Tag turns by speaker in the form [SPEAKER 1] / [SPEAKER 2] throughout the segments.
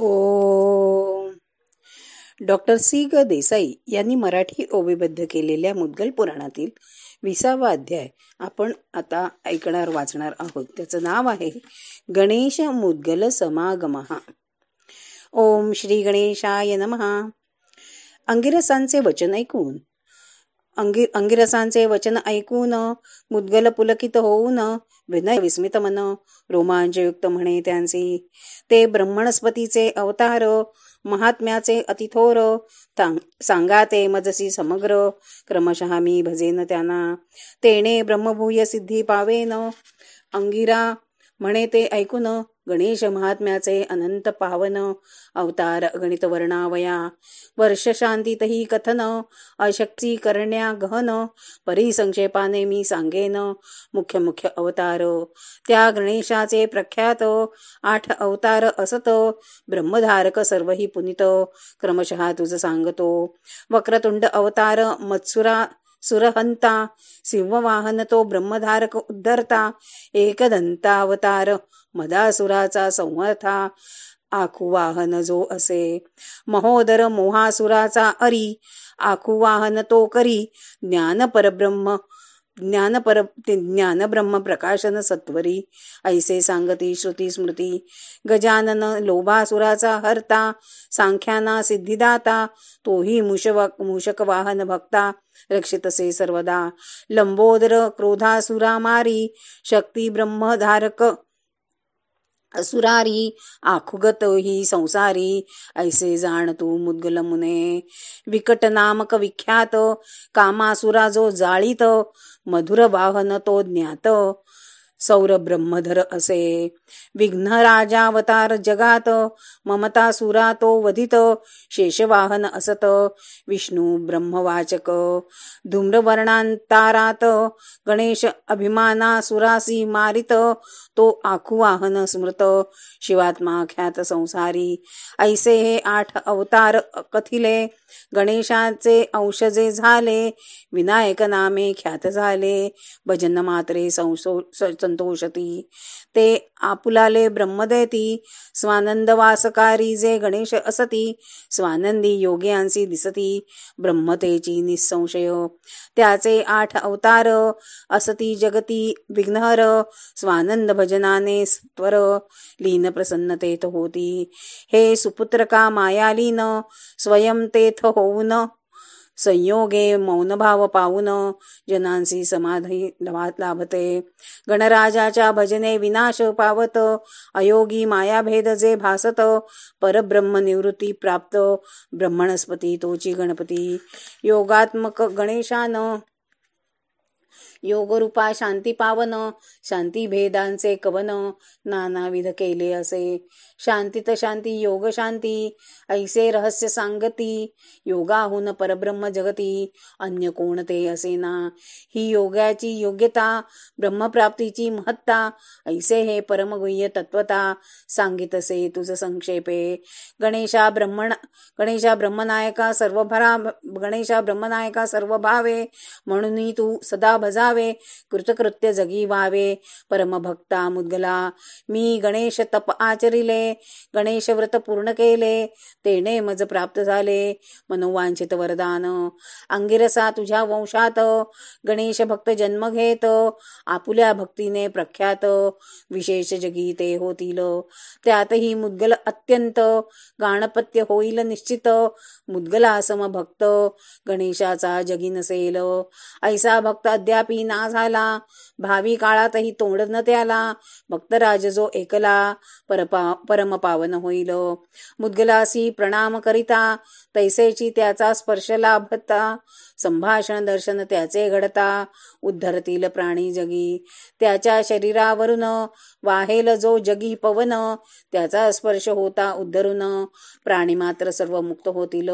[SPEAKER 1] ओ doctor C ग देसाई यांनी मराठी ओबीबद्ध केलेल्या मुद्गल पुराणातील विसावा अध्याय आपण आता ऐकणार वाचणार आहोत. त्याचं नाव आहे गणेश मुद्गल समागमहा ओम श्री गणेशाय नमहा अंगिरसांचे वचन ऐकून अंगी अंगिरसांचे वचन ऐकून मुद्गल पुलकित होऊन विनय विस्मित मन रोमांचयुक्त म्हणे त्यांचे. ते ब्रह्मणस्पतीचे अवतार महात्म्याचे अतिथोर सांगा ते मजसी समग्र क्रमशः मी भजेन त्यांना. तेने ब्रह्मभूय सिद्धी पावेन. अंगिरा म्हणे ते ऐकून गणेश महात्म्याचे अनंत पावन अवतार गणित वर्णावया. वर्ष शांतीतही कथन अशक्ती करण्या गहन परिसंक्षेपाने मी सांगेन मुख्य मुख्य अवतार. त्या गणेशाचे प्रख्यात आठ अवतार असत ब्रह्मधारक सर्वही पुनित क्रमशः तुझ सांगतो. वक्रतुंड अवतार मत्सुरा सुरहंता सिंहवाहन तो ब्रह्मधारक उद्धरता एकदंतावतार मदासुराचा संवर्था आखुवाहन जो असे. महोदर मोहासुराचा अरी आखुवाहन तो करी. ज्ञान परब्रह्म ज्ञान पर ज्ञान ब्रह्म प्रकाशन सत्वरी. ऐसे सांगती श्रुती स्मृती. गजानन लोभासुराचा हरता सांख्याना सिद्धिदाता तोही मुशवक मूषक वाहन भक्ता रक्षितसे सर्वदा. लंबोदर क्रोधासुरा मारी शक्ती ब्रह्मधारक असुरारी आखुगत ही संसारी ऐसे जाण तू मुद्गल मुने. विकट नामक विख्यात कामासुरा जो जाळीत मधुर वाहन तो ज्ञात. सौर ब्रह्मधर असे. विघ्न राजावतार जगात ममता सुरा तो वधित शेषवाहन असत विष्णू ब्रह्मवाचक. धूम्रवर्णांतारात गणेश अभिमाना सुरासी मारित तो आखुवाहन स्मृत. शिवात्मा ख्यात संसारी. ऐसे हे आठ अवतार कथिले. गणेशाचे औषजे झाले. विनायक नामे ख्यात झाले. भजन मात्रे संतोषती. ते आपुलाले ब्रह्मदेती. स्वानंद वासकारी जे गणेश असती स्वानंदी योग्यांसी दिसती. ब्रह्मतेची निसंशय. त्याचे आठ अवतार असती जगती विघ्नहर. स्वानंद भजनाने स्वर लीन प्रसन्नतेत होती. हे सुपुत्रका मायालीन स्वयं तेथ होऊन संयोगे मौनभाव पाहून जनांसी समाधी लाभते। गणराजाच्या भजने विनाश पावत अयोगी मायाभेद जे भासत परब्रह्म निवृत्ती प्राप्त। ब्रह्मणस्पती तोची गणपती। योगात्मक गणेशान योगरूपा शांती पावन शांती भेदांचे कवन नानाविध केले असे. शांतीत शांती योग शांती ऐसे रहस्य सांगती योगाहून परब्रह्म जगती अन्य कोणते असे ना. ही योगाची योग्यता ब्रह्मप्राप्तीची महत्ता ऐसे हे परमगुह्य तत्वता सांगितसे तुझ संक्षेपे. गणेशा ब्रह्मण गणेशा ब्रह्मनायका सर्वभरा गणेशा ब्रह्मनायका सर्व भावे म्हणून तू सदा भजा करावे कृतकृत्य जगी व्हावे परमभक्ता मुद्गला मी गणेश तप आचरिले गणेश व्रत पूर्ण केले तेने मज प्राप्त झाले. मनोवांछित वरदान अंगिरसा तुझ्या वंशात गणेश भक्त जन्म घेत आपुल्या भक्तीने प्रख्यात. विशेष जगी ते होतील त्यातही मुद्गल अत्यंत गाणपत्य होईल निश्चित. मुद्गला सम भक्त गणेशाचा जगी नसेल ऐसा भक्त अद्यापि ना झाला. भावी काळातही तोंड न त्याला. भक्तराज जो एकला परपा परम पावन होईल. मुद्गलासी प्रणाम करिता तैसेची त्याचा स्पर्श लाभता. संभाषण दर्शन त्याचे घडता. उद्धरतील प्राणी जगी त्याच्या शरीरावरून वाहेल जो जगी पवन त्याचा स्पर्श होता उद्धरून. प्राणी मात्र सर्व मुक्त होतील.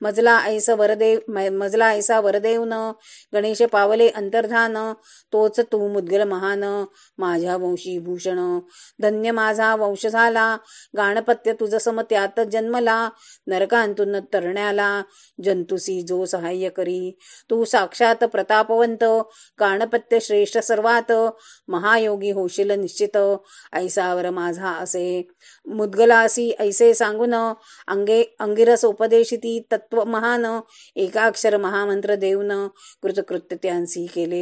[SPEAKER 1] मजला ऐसा वरदेव मजला ऐसा वरदेवन गणेश पावले अंतर प्रधान तोच तू मुद्गल महान माझ्या वंशी भूषण. धन्य माझा वंश झाला गाणपत्य तुझ सम त्यात जन्मला. नरकांतून तरण्याला जंतुसी जो सहाय्य करी. तू साक्षात प्रतापवंत गाणपत्य श्रेष्ठ सर्वात. महायोगी होशील निश्चित ऐसावर माझा असे. मुद्गलासी ऐसे सांगून अंगे अंगिरस उपदेशिती तत्व महान. एकाक्षर महामंत्र देऊन कृतकृत्य त्यांसी केले.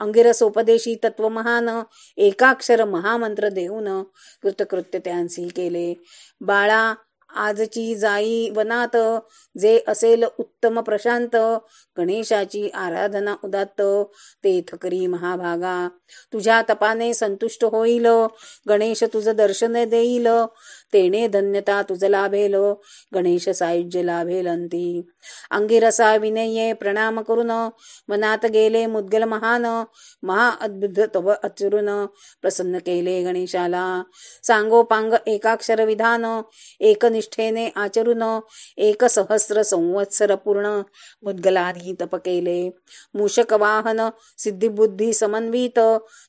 [SPEAKER 1] अंगिरस उपदेशी तत्व महान एकाक्षर महामंत्र देऊन कृतकृत्य त्यांसी केले. बाळा आजची जाई वनात जे असेल उत्तम प्रशांत गणेशाची आराधना उदात्त ते थकरी महाभागा. तुझ्या तपाने संतुष्ट होईल गणेश तुझ दर्शन देईल तेने धन्यता तुझ लाभेल. गणेश सायुज्य लाभेल अंती अंगिरसा विनये प्रणाम करून मनात गेले मुद्गल महान महा अद्भुत तव अचुरून प्रसन्न केले गणेशाला. सांगो पांग एकाक्षर विधान एकनिष्ठेने आचरून एक सहस्र संवत्सर पूर्ण मुद्गलानी तप केले मूषक वाहन सिद्धिबुद्धी समन्वित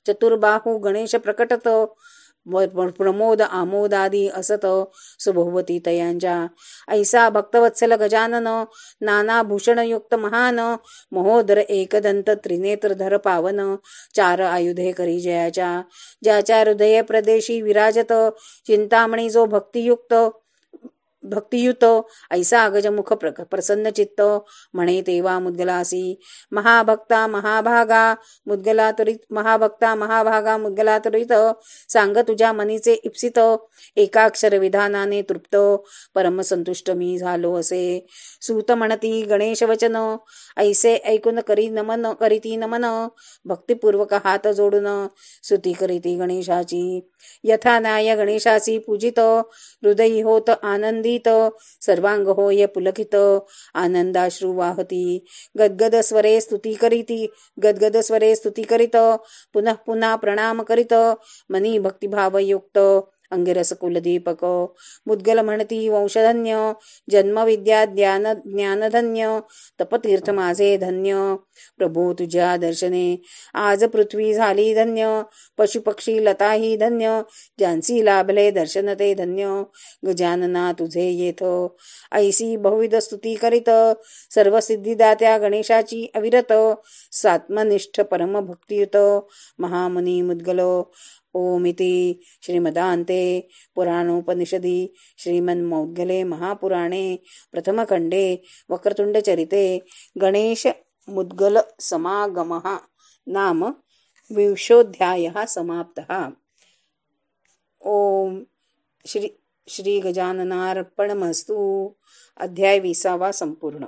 [SPEAKER 1] चतुर्बाहू गणेश प्रकटत प्रमोद आमोदादी असत सुभोवती तयांच्या ऐसा भक्तवत्सल गजानन नाना भूषणयुक्त महान महोदर एकदंत त्रिनेत्रधर पावन चार आयुधे करी जयाच्या. ज्याच्या हृदय प्रदेशी विराजत चिंतामणी जो भक्तियुक्त भक्तियुत ऐसा अगजमुख प्रसन्न चित्त म्हणे तेव्हा मुद्गलासी. महाभक्ता महाभागा मुद्गला त्वरित महाभक्ता महाभागा मुद्गला त्वरित सांग तुझ्या मनीचे इप्सित एकाक्षर विधानाने तृप्त परमसंतुष्ट मी झालो असे. सूत म्हणती गणेश वचन ऐसे ऐकून करी नमन करीती नमन. भक्तिपूर्वक हात जोडून स्तुती करीती गणेशाची. यथा नाय गणेशाची पूजित हृदयी होत आनंदी आनंदित सर्वांग होय पुलकित आनंदाश्रू वाहती. गदगद स्वरे स्तुती करीती गदगद स्वरे स्तुती करीत पुनः पुन्हा प्रणाम करीत मनी भक्तिभावयुक्त अंगिरस कुलदीपक मुद्गल म्हणती वंशधन्य जन्मविद्या ज्ञान ज्ञानधन्य तपतीर्थ माझे धन्य प्रभू तुझ्या दर्शने आज पृथ्वी झाली धन्य पशुपक्षी लताही धन्य ज्यांसी लाभले दर्शन ते धन्य गजानना तुझे येथ ऐसी बहुविध स्तुती करीत सर्व सिद्धिदात्या गणेशाची अविरत सात्मनिष्ठ परमभक्तियुत महामुनी मुद्गल ओमिति श्रीमदान्ते पुराणोपनिषदि श्रीमन्मौद्गले महापुराणे प्रथमखण्डे वक्रतुण्डचरिते गणेशमुद्गलसमागमः नाम विंशोऽध्यायः समाप्तः। ॐ श्री श्रीगजाननार्पणमस्तु। अध्याय विसावा संपूर्ण।